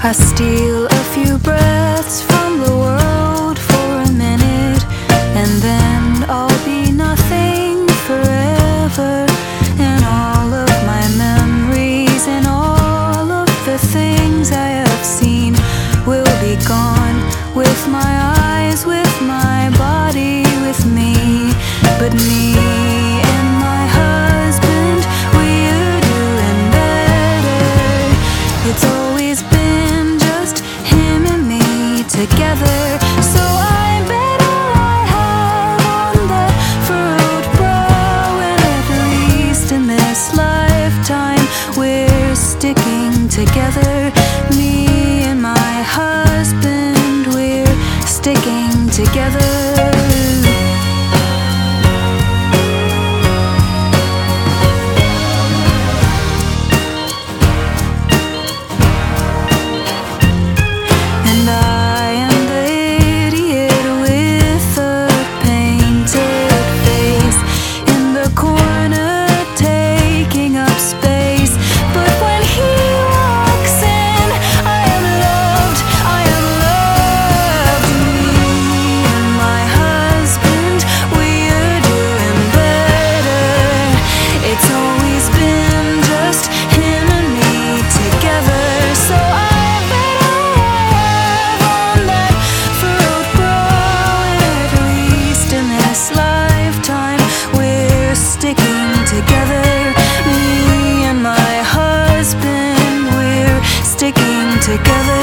I steal a few breaths from the world together. So I bet all I have on that furrowed brow, and at least in this lifetime, we're sticking together. Me and my husband, we're sticking together. together